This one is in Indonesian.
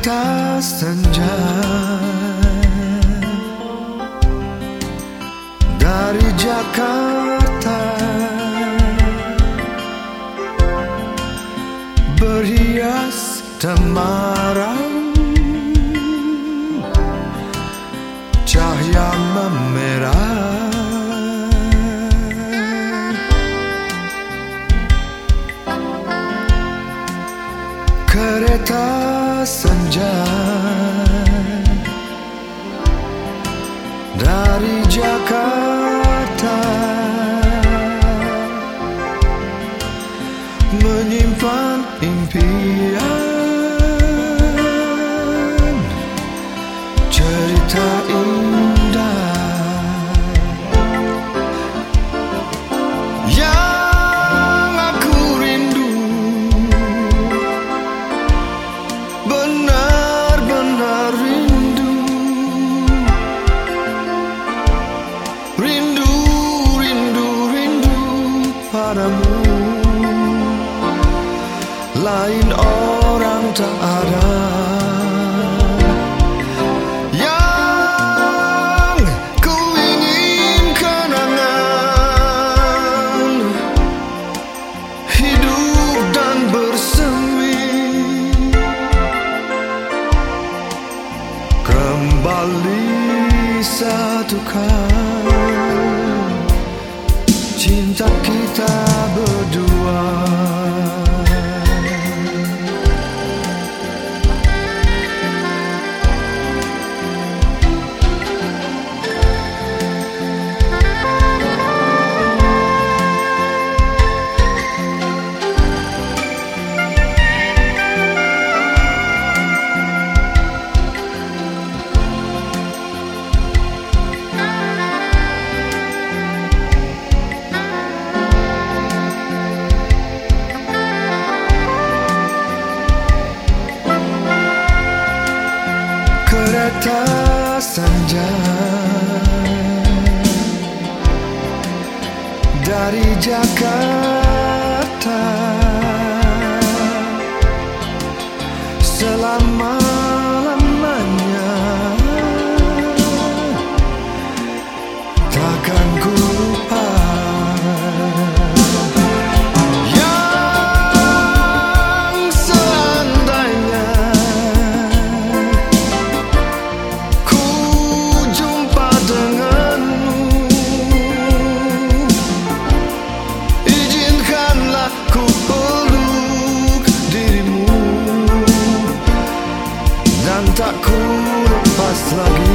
kereta senja. Dari Jakarta berhias temaram cahaya memerah senja. Dari Jakarta menyimpan impian padamu lain orang tak cinta kita berdua. Kereta senja dari Jakarta slugging